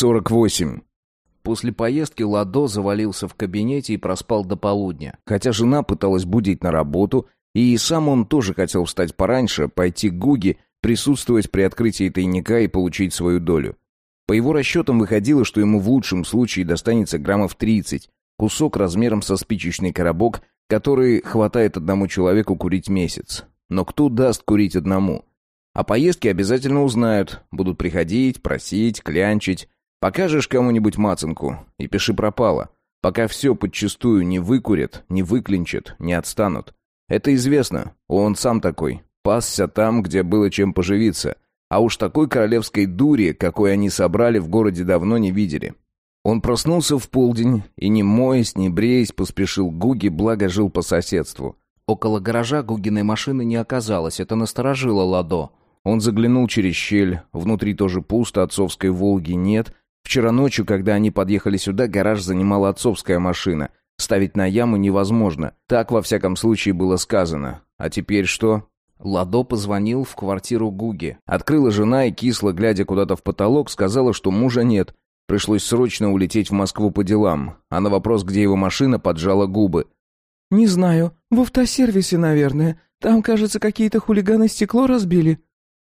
48. После поездки Ладо завалился в кабинете и проспал до полудня. Хотя жена пыталась будить на работу, и сам он тоже хотел встать пораньше, пойти к Гуге, присутствовать при открытии тайника и получить свою долю. По его расчетам выходило, что ему в лучшем случае достанется граммов 30, кусок размером со спичечный коробок, который хватает одному человеку курить месяц. Но кто даст курить одному? О поездке обязательно узнают, будут приходить, просить, клянчить. Покажешь кому-нибудь мацанку и пиши пропало. Пока все подчистую не выкурят, не выклинчат, не отстанут. Это известно, он сам такой. Пасся там, где было чем поживиться. А уж такой королевской дури, какой они собрали, в городе давно не видели. Он проснулся в полдень и, не моясь, не бреясь, поспешил к Гуге, благо жил по соседству. Около гаража Гугиной машины не оказалось, это насторожило Ладо. Он заглянул через щель. Внутри тоже пусто, отцовской «Волги» нет. Вчера ночью, когда они подъехали сюда, гараж занимала отцовская машина. Ставить на яму невозможно. Так, во всяком случае, было сказано. А теперь что? Ладо позвонил в квартиру Гуги. Открыла жена и, кисло глядя куда-то в потолок, сказала, что мужа нет. Пришлось срочно улететь в Москву по делам. А на вопрос, где его машина, поджала губы. «Не знаю. В автосервисе, наверное. Там, кажется, какие-то хулиганы стекло разбили».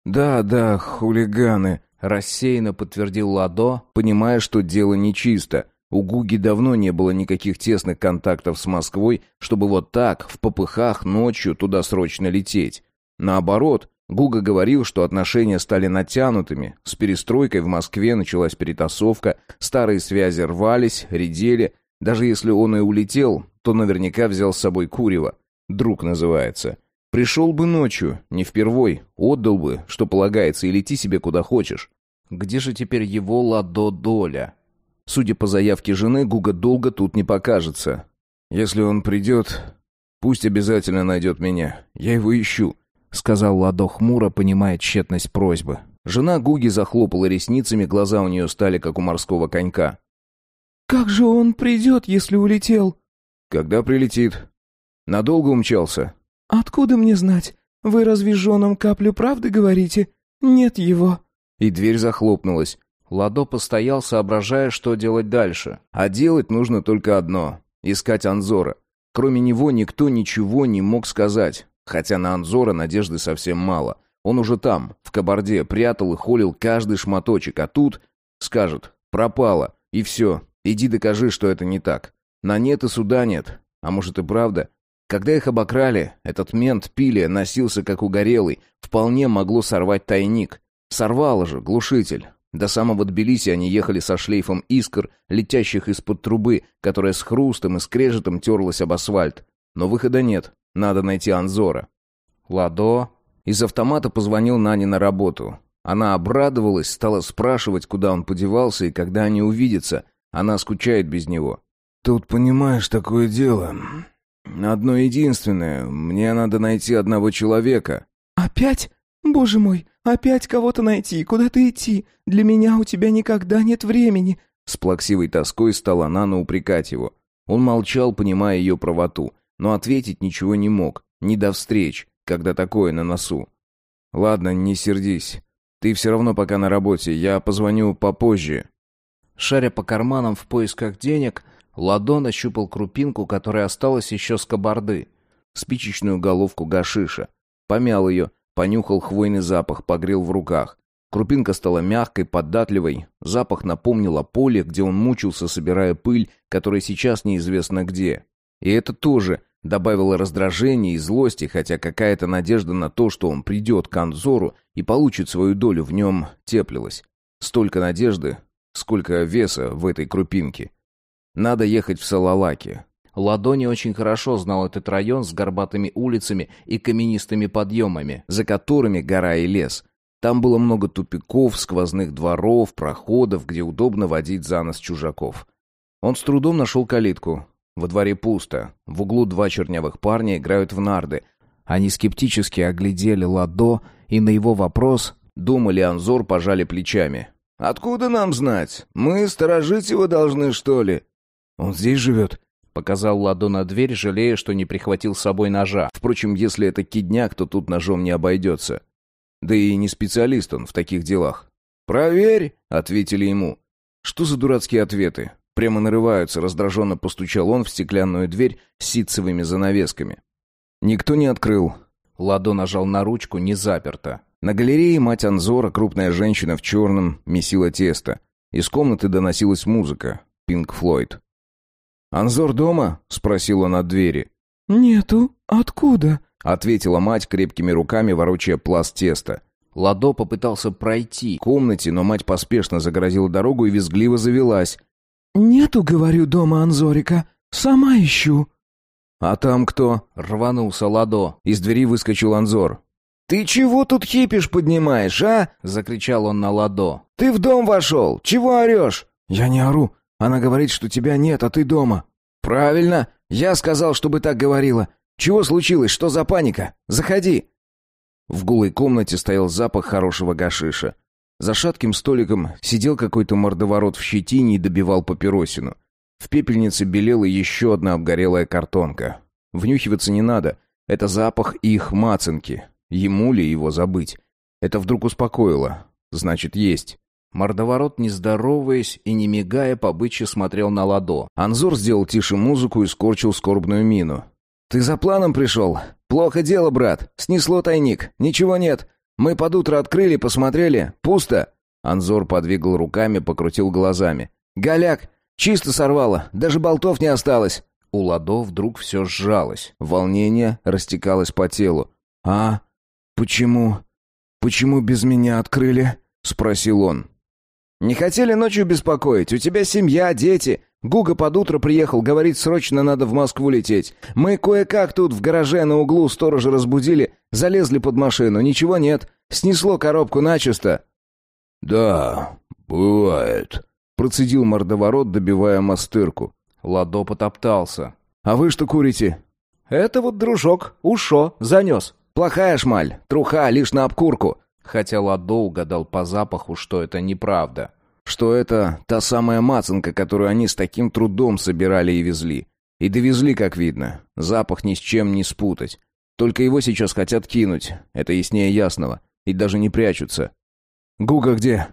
«Да, да, хулиганы», — рассеянно подтвердил Ладо, понимая, что дело нечисто. У Гуги давно не было никаких тесных контактов с Москвой, чтобы вот так, в попыхах, ночью туда срочно лететь. Наоборот, Гуга говорил, что отношения стали натянутыми, с перестройкой в Москве началась перетасовка, старые связи рвались, редели. Даже если он и улетел, то наверняка взял с собой Курева. Друг называется. Пришел бы ночью, не впервой, отдал бы, что полагается, и лети себе куда хочешь. Где же теперь его ладо-доля? Судя по заявке жены, Гуга долго тут не покажется. Если он придет, пусть обязательно найдет меня. Я его ищу, — сказал Ладо хмуро, понимая тщетность просьбы. Жена Гуги захлопала ресницами, глаза у нее стали, как у морского конька. «Как же он придет, если улетел?» «Когда прилетит?» «Надолго умчался?» «Откуда мне знать? Вы разве женам каплю правды говорите? Нет его». И дверь захлопнулась. Ладо постоял, соображая, что делать дальше. А делать нужно только одно — искать Анзора. Кроме него никто ничего не мог сказать. Хотя на Анзора надежды совсем мало. Он уже там, в Кабарде, прятал и холил каждый шматочек, а тут скажет «пропало», и все, иди докажи, что это не так. На нет и суда нет. А может и правда? Когда их обокрали, этот мент Пилия носился как угорелый, вполне могло сорвать тайник. Сорвало же, глушитель. До самого Тбилиси они ехали со шлейфом искр, летящих из-под трубы, которая с хрустом и скрежетом терлась об асфальт. Но выхода нет, надо найти Анзора. Ладо из автомата позвонил Нане на работу. Она обрадовалась, стала спрашивать, куда он подевался и когда они увидятся. Она скучает без него. «Тут, понимаешь, такое дело. Одно единственное. Мне надо найти одного человека. Опять? Боже мой, опять кого-то найти. Куда-то идти? Для меня у тебя никогда нет времени. С плаксивой тоской стала Нана упрекать его. Он молчал, понимая ее правоту, но ответить ничего не мог. Не до встреч, когда такое на носу. Ладно, не сердись. Ты все равно пока на работе. Я позвоню попозже. Шаря по карманам в поисках денег, Ладон ощупал крупинку, которая осталась еще с кабарды. Спичечную головку гашиша. Помял ее, понюхал хвойный запах, погрел в руках. Крупинка стала мягкой, податливой. Запах напомнил о поле, где он мучился, собирая пыль, которая сейчас неизвестно где. И это тоже добавило раздражения и злости, хотя какая-то надежда на то, что он придет к Анзору и получит свою долю в нем, теплилась. Столько надежды, сколько веса в этой крупинке. Надо ехать в Салалаки. Ладони очень хорошо знал этот район с горбатыми улицами и каменистыми подъемами, за которыми гора и лес. Там было много тупиков, сквозных дворов, проходов, где удобно водить за нос чужаков. Он с трудом нашел калитку. Во дворе пусто. В углу два чернявых парня играют в нарды. Они скептически оглядели Ладо, и на его вопрос, думали Анзор, пожали плечами. «Откуда нам знать? Мы сторожить его должны, что ли?» «Он здесь живет?» — показал Ладо на дверь, жалея, что не прихватил с собой ножа. Впрочем, если это кидняк, то тут ножом не обойдется. Да и не специалист он в таких делах. «Проверь», — ответили ему. Что за дурацкие ответы? Прямо нарываются, раздраженно постучал он в стеклянную дверь с ситцевыми занавесками. Никто не открыл. Ладо нажал на ручку, не заперто. На галерее мать Анзора, крупная женщина в черном, месила тесто. Из комнаты доносилась музыка. Пинк Флойд. «Анзор дома?» — спросил он от двери. «Нету. Откуда?» — ответила мать крепкими руками, ворочая пласт теста. Ладо попытался пройти к комнате, но мать поспешно загородила дорогу и визгливо завелась. «Нету, говорю, дома Анзорика. Сама ищу». «А там кто?» — рванулся Ладо. Из двери выскочил Анзор. «Ты чего тут хипишь поднимаешь, а?» — закричал он на Ладо. «Ты в дом вошел! Чего орешь?» «Я не ору. Она говорит, что тебя нет, а ты дома». «Правильно. Я сказал, чтобы так говорила. Чего случилось? Что за паника? Заходи!» В голой комнате стоял запах хорошего гашиша. За шатким столиком сидел какой-то мордоворот в щетине и добивал папиросину. В пепельнице белела еще одна обгорелая картонка. Внюхиваться не надо. Это запах их мацанки. Ему ли его забыть? Это вдруг успокоило. Значит, есть. Мордоворот, не здороваясь и не мигая, побычьи смотрел на ладо. Анзор сделал тише музыку и скорчил скорбную мину. «Ты за планом пришел? Плохо дело, брат. Снесло тайник. Ничего нет. Мы под утро открыли, посмотрели. Пусто». Анзор подвигал руками, покрутил глазами. «Голяк! Чисто сорвало. Даже болтов не осталось». У Ладо вдруг все сжалось. Волнение растекалось по телу. «А? Почему? Почему без меня открыли?» — спросил он. «Не хотели ночью беспокоить. У тебя семья, дети. Гуга под утро приехал, говорит, срочно надо в Москву лететь. Мы кое-как тут в гараже на углу сторожа разбудили, залезли под машину, ничего нет. Снесло коробку начисто». «Да, бывает», — процедил мордоворот, добивая мастырку. Ладо потоптался. «А вы что курите?» «Это вот, дружок, ушо, занес. Плохая шмаль, труха, лишь на обкурку». Хотя Ладо угадал по запаху, что это неправда что это та самая мацанка, которую они с таким трудом собирали и везли. И довезли, как видно. Запах ни с чем не спутать. Только его сейчас хотят кинуть. Это яснее ясного. И даже не прячутся. «Гуга где?»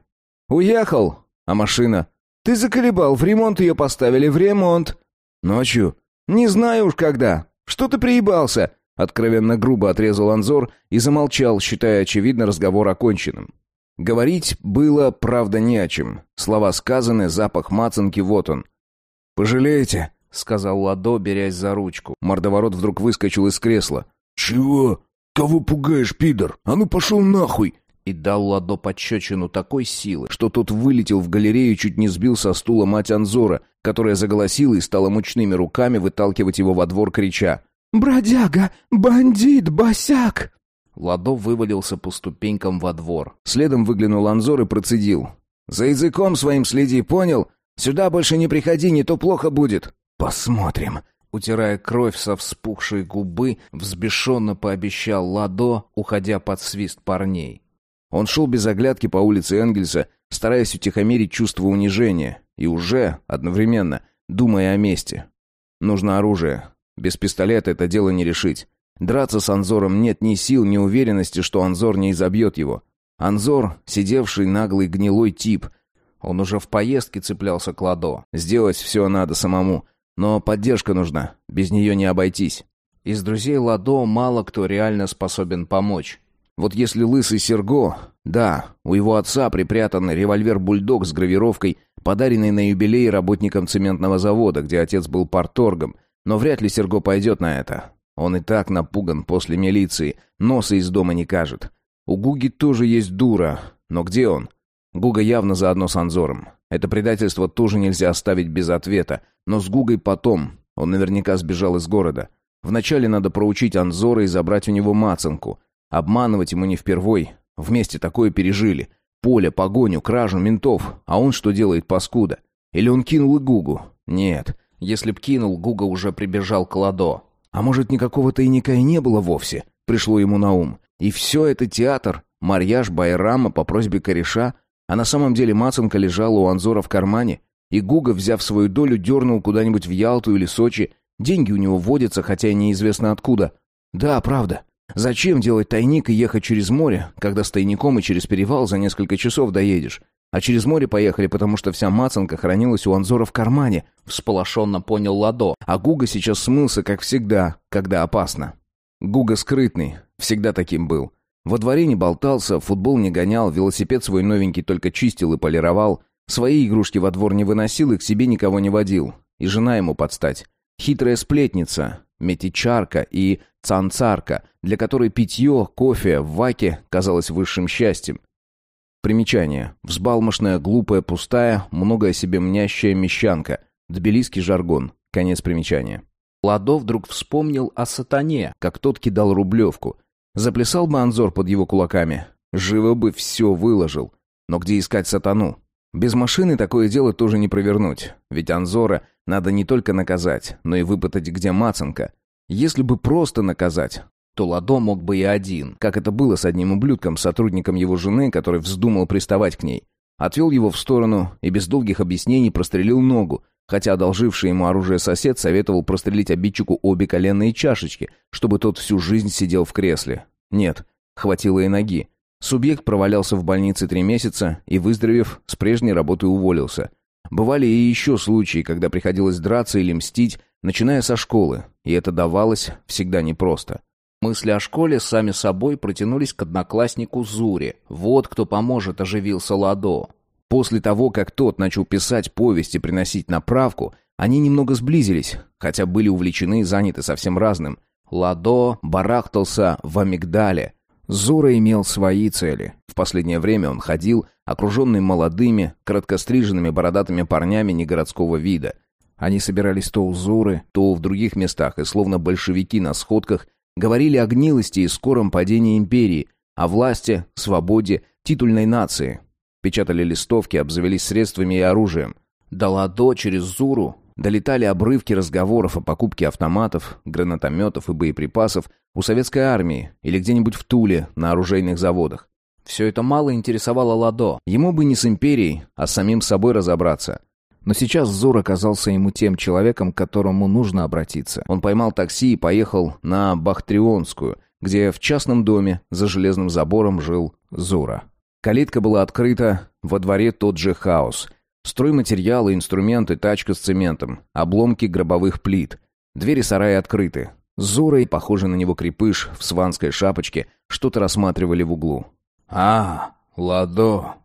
«Уехал. А машина?» «Ты заколебал. В ремонт ее поставили. В ремонт». «Ночью?» «Не знаю уж когда. Что ты приебался?» Откровенно грубо отрезал Анзор и замолчал, считая очевидно разговор оконченным. Говорить было, правда, не о чем. Слова сказаны, запах мацанки вот он. «Пожалеете?» — сказал Ладо, берясь за ручку. Мордоворот вдруг выскочил из кресла. «Чего? Кого пугаешь, пидор? А ну пошел нахуй!» И дал Ладо подщечину такой силы, что тот вылетел в галерею и чуть не сбил со стула мать Анзора, которая заголосила и стала мучными руками выталкивать его во двор, крича. «Бродяга! Бандит! Босяк!» Ладо вывалился по ступенькам во двор. Следом выглянул Анзор и процедил. «За языком своим следи, понял? Сюда больше не приходи, не то плохо будет». «Посмотрим». Утирая кровь со вспухшей губы, взбешенно пообещал Ладо, уходя под свист парней. Он шел без оглядки по улице Энгельса, стараясь утихомирить чувство унижения, и уже, одновременно, думая о мести. Нужно оружие. Без пистолета это дело не решить. Драться с Анзором нет ни сил, ни уверенности, что Анзор не изобьет его. Анзор, сидевший наглый гнилой тип. Он уже в поездке цеплялся к Ладо. Сделать все надо самому. Но поддержка нужна. Без нее не обойтись. Из друзей Ладо мало кто реально способен помочь. Вот если лысый Серго... Да, у его отца припрятан револьвер-бульдог с гравировкой, подаренный на юбилей работникам цементного завода, где отец был парторгом. Но вряд ли Серго пойдет на это. Он и так напуган после милиции, носа из дома не кажет. У Гуги тоже есть дура, но где он? Гуга явно заодно с Анзором. Это предательство тоже нельзя оставить без ответа, но с Гугой потом. Он наверняка сбежал из города. Вначале надо проучить Анзора и забрать у него мацанку. Обманывать ему не впервой. Вместе такое пережили. Поле, погоню, кражу, ментов. А он что делает, паскуда? Или он кинул и Гугу? Нет. Если б кинул, Гуга уже прибежал к Ладо. А может, никакого тайника и не было вовсе? Пришло ему на ум. И все это театр, марьяж Байрама по просьбе кореша, а на самом деле Мацанка лежала у Анзора в кармане, и Гуга, взяв свою долю, дернул куда-нибудь в Ялту или Сочи. Деньги у него водятся, хотя неизвестно откуда. Да, правда. Зачем делать тайник и ехать через море, когда с тайником и через перевал за несколько часов доедешь? А через море поехали, потому что вся мацанка хранилась у Анзора в кармане, всполошенно понял Ладо. А Гуга сейчас смылся, как всегда, когда опасно. Гуга скрытный, всегда таким был. Во дворе не болтался, футбол не гонял, велосипед свой новенький только чистил и полировал, свои игрушки во двор не выносил и к себе никого не водил. И жена ему подстать. Хитрая сплетница, метичарка и цанцарка, для которой питье, кофе в ваке казалось высшим счастьем. Примечание. Взбалмошная, глупая, пустая, много о себе мнящая мещанка. Тбилисский жаргон. Конец примечания. Ладо вдруг вспомнил о сатане, как тот кидал рублевку. Заплясал бы Анзор под его кулаками. Живо бы все выложил. Но где искать сатану? Без машины такое дело тоже не провернуть. Ведь Анзора надо не только наказать, но и выпытать, где Мацанка. Если бы просто наказать, то Ладо мог бы и один, как это было с одним ублюдком, сотрудником его жены, который вздумал приставать к ней. Отвел его в сторону и без долгих объяснений прострелил ногу, хотя одолживший ему оружие сосед советовал прострелить обидчику обе коленные чашечки, чтобы тот всю жизнь сидел в кресле. Нет, хватило и ноги. Субъект провалялся в больнице три месяца и, выздоровев, с прежней работы уволился. Бывали и еще случаи, когда приходилось драться или мстить, начиная со школы, и это давалось всегда непросто. Мысли о школе сами собой протянулись к однокласснику Зуре. Вот кто поможет, оживился Ладо. После того, как тот начал писать повести и приносить направку, они немного сблизились, хотя были увлечены и заняты совсем разным. Ладо барахтался в амигдале. Зура имел свои цели. В последнее время он ходил, окруженный молодыми, краткостриженными бородатыми парнями негородского вида. Они собирались то у Зуры, то в других местах, и словно большевики на сходках Говорили о гнилости и скором падении империи, о власти, свободе, титульной нации. Печатали листовки, обзавелись средствами и оружием. До Ладо через Зуру долетали обрывки разговоров о покупке автоматов, гранатометов и боеприпасов у советской армии или где-нибудь в Туле на оружейных заводах. Все это мало интересовало Ладо. Ему бы не с империей, а с самим собой разобраться. Но сейчас Зур оказался ему тем человеком, к которому нужно обратиться. Он поймал такси и поехал на Бахтрионскую, где в частном доме за железным забором жил Зура. Калитка была открыта, во дворе тот же хаос. Стройматериалы, инструменты, тачка с цементом, обломки гробовых плит. Двери сарая открыты. Зура и похожий на него крепыш в сванской шапочке что-то рассматривали в углу. «А, Ладо,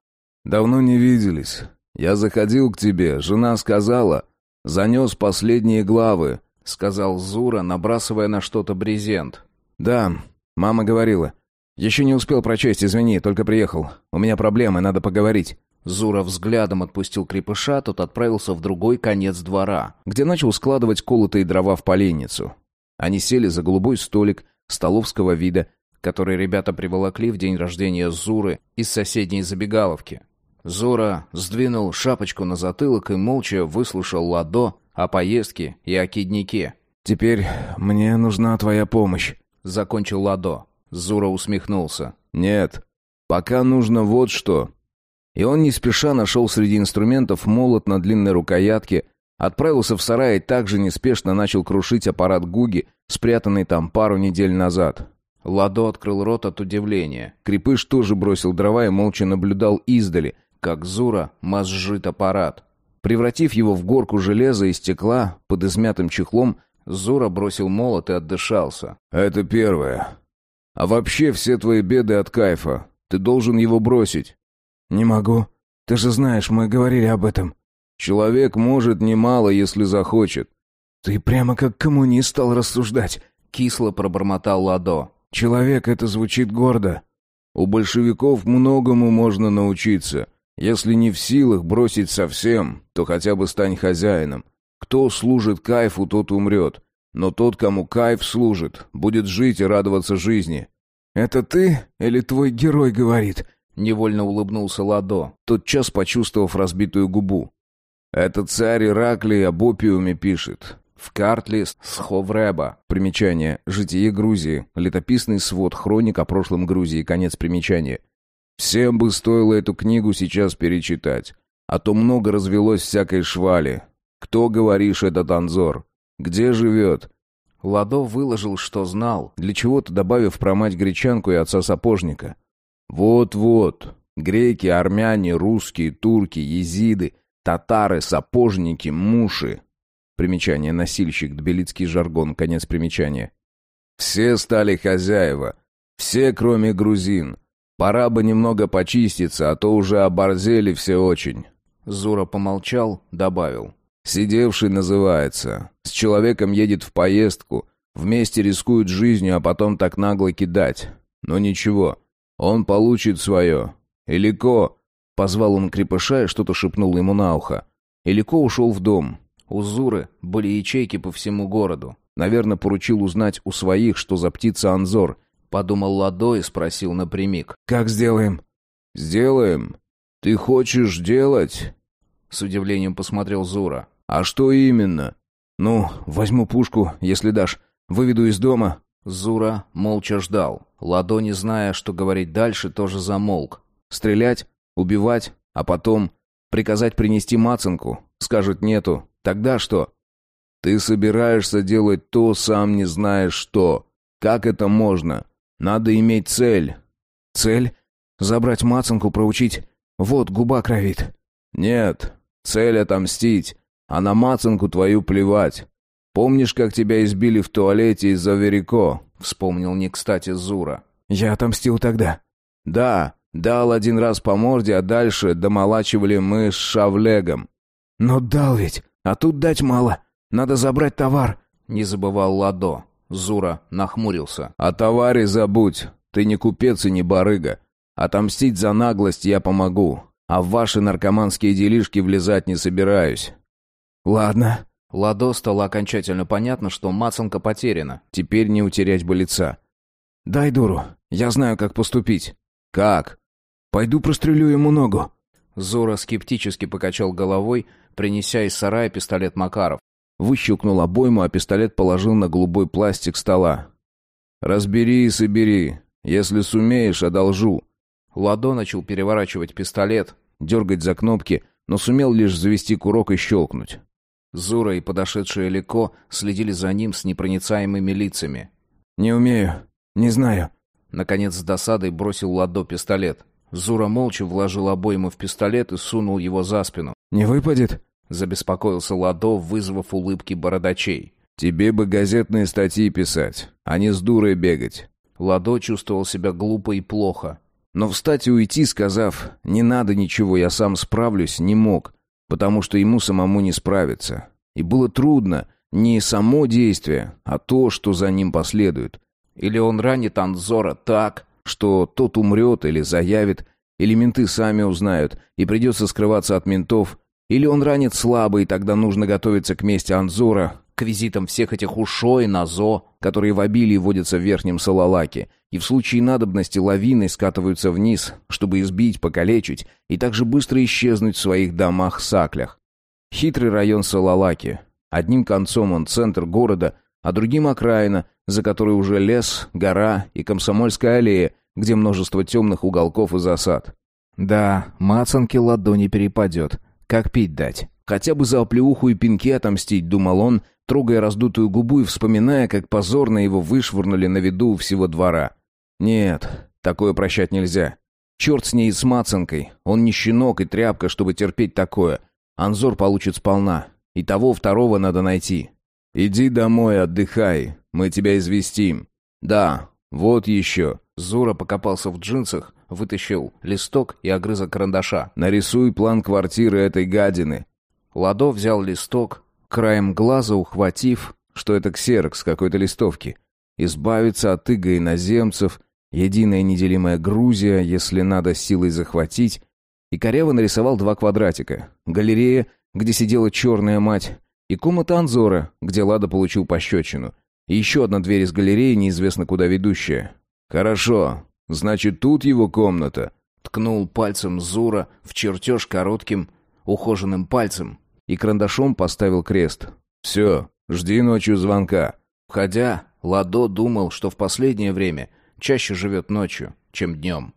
давно не виделись. «Я заходил к тебе, жена сказала. Занес последние главы», — сказал Зура, набрасывая на что-то брезент. «Да, мама говорила. Еще не успел прочесть, извини, только приехал. У меня проблемы, надо поговорить». Зура взглядом отпустил крепыша, тот отправился в другой конец двора, где начал складывать колотые дрова в поленницу. Они сели за голубой столик столовского вида, который ребята приволокли в день рождения Зуры из соседней забегаловки. Зора сдвинул шапочку на затылок и молча выслушал Ладо о поездке и о киднике. «Теперь мне нужна твоя помощь», — закончил Ладо. Зура усмехнулся. «Нет, пока нужно вот что». И он не спеша нашел среди инструментов молот на длинной рукоятке, отправился в сарай и также неспешно начал крушить аппарат Гуги, спрятанный там пару недель назад. Ладо открыл рот от удивления. Крепыш тоже бросил дрова и молча наблюдал издали, как Зура мозжит аппарат. Превратив его в горку железа и стекла под измятым чехлом, Зура бросил молот и отдышался. «Это первое. А вообще все твои беды от кайфа. Ты должен его бросить». «Не могу. Ты же знаешь, мы говорили об этом». «Человек может немало, если захочет». «Ты прямо как коммунист стал рассуждать», — кисло пробормотал Ладо. «Человек — это звучит гордо». «У большевиков многому можно научиться. Если не в силах бросить совсем, то хотя бы стань хозяином. Кто служит кайфу, тот умрет. Но тот, кому кайф служит, будет жить и радоваться жизни. «Это ты или твой герой говорит?» Невольно улыбнулся Ладо, тотчас почувствовав разбитую губу. «Это царь Ираклий об опиуме пишет. В картле Сховреба. Примечание. Житие Грузии. Летописный свод хроник о прошлом Грузии. Конец примечания. Всем бы стоило эту книгу сейчас перечитать. А то много развелось всякой швали. Кто, говоришь, этот Анзор? Где живет?» Ладо выложил, что знал, для чего-то добавив про мать гречанку и отца сапожника. «Вот-вот. Греки, армяне, русские, турки, езиды, татары, сапожники, муши. Примечание «носильщик», тбилицкий жаргон, конец примечания. Все стали хозяева. Все, кроме грузин. Пора бы немного почиститься, а то уже оборзели все очень. Зура помолчал, добавил. Сидевший называется. С человеком едет в поездку. Вместе рискуют жизнью, а потом так нагло кидать. Но ничего, он получит свое. Илико, позвал он крепыша и что-то шепнул ему на ухо. Илико ушел в дом. У Зуры были ячейки по всему городу. Наверное, поручил узнать у своих, что за птица Анзор. Подумал Ладо и спросил напрямик. «Как сделаем?» «Сделаем. Ты хочешь делать?» С удивлением посмотрел Зура. «А что именно?» «Ну, возьму пушку, если дашь. Выведу из дома». Зура молча ждал. Ладо, не зная, что говорить дальше, тоже замолк. Стрелять, убивать, а потом приказать принести мацанку. Скажет нету. Тогда что? Ты собираешься делать то, сам не знаешь что. Как это можно? Надо иметь цель. Цель? Забрать мацанку, проучить. Вот, губа кровит. Нет, цель отомстить. А на мацанку твою плевать. Помнишь, как тебя избили в туалете из-за Верико? Вспомнил не кстати Зура. Я отомстил тогда. Да, дал один раз по морде, а дальше домолачивали мы с Шавлегом. Но дал ведь, а тут дать мало. Надо забрать товар. Не забывал Ладо. Зура нахмурился. О товаре забудь. Ты не купец и не барыга. Отомстить за наглость я помогу. А в ваши наркоманские делишки влезать не собираюсь. Ладно. Ладо стало окончательно понятно, что Мацанка потеряна. Теперь не утерять бы лица. «Дай дуру. Я знаю, как поступить». «Как?» «Пойду прострелю ему ногу». Зора скептически покачал головой, принеся из сарая пистолет Макаров. Выщелкнул обойму, а пистолет положил на голубой пластик стола. «Разбери и собери. Если сумеешь, одолжу». Ладо начал переворачивать пистолет, дергать за кнопки, но сумел лишь завести курок и щелкнуть. Зура и подошедшие Леко следили за ним с непроницаемыми лицами. «Не умею. Не знаю». Наконец с досадой бросил Ладо пистолет. Зура молча вложил обойму в пистолет и сунул его за спину. «Не выпадет?» — забеспокоился Ладо, вызвав улыбки бородачей. «Тебе бы газетные статьи писать, а не с дурой бегать». Ладо чувствовал себя глупо и плохо. Но встать и уйти, сказав «не надо ничего, я сам справлюсь», не мог потому что ему самому не справиться. И было трудно не само действие, а то, что за ним последует. Или он ранит Анзора так, что тот умрет или заявит, или менты сами узнают, и придется скрываться от ментов, или он ранит слабо, и тогда нужно готовиться к мести Анзора, к визитам всех этих ушой, назо, которые в обилии водятся в Верхнем Салалаке, и в случае надобности лавиной скатываются вниз, чтобы избить, покалечить и также быстро исчезнуть в своих домах-саклях. Хитрый район Салалаки. Одним концом он центр города, а другим окраина, за которой уже лес, гора и Комсомольская аллея, где множество темных уголков и засад. Да, мацанке ладони перепадет. Как пить дать? Хотя бы за оплеуху и пинки отомстить, думал он, трогая раздутую губу и вспоминая, как позорно его вышвырнули на виду у всего двора. Нет, такое прощать нельзя. Черт с ней и с Мацанкой. Он не щенок и тряпка, чтобы терпеть такое. Анзор получит сполна. И того второго надо найти. Иди домой, отдыхай. Мы тебя известим. Да, вот еще. Зура покопался в джинсах, вытащил листок и огрызок карандаша. Нарисуй план квартиры этой гадины. Ладо взял листок, краем глаза ухватив, что это ксерокс какой-то листовки. Избавиться от иго иноземцев, единая неделимая Грузия, если надо силой захватить. И коряво нарисовал два квадратика. Галерея, где сидела черная мать, и комната Анзора, где Лада получил пощечину. И еще одна дверь из галереи, неизвестно куда ведущая. «Хорошо. Значит, тут его комната?» Ткнул пальцем Зура в чертеж коротким, ухоженным пальцем и карандашом поставил крест. «Все, жди ночью звонка». Входя, Ладо думал, что в последнее время чаще живет ночью, чем днем.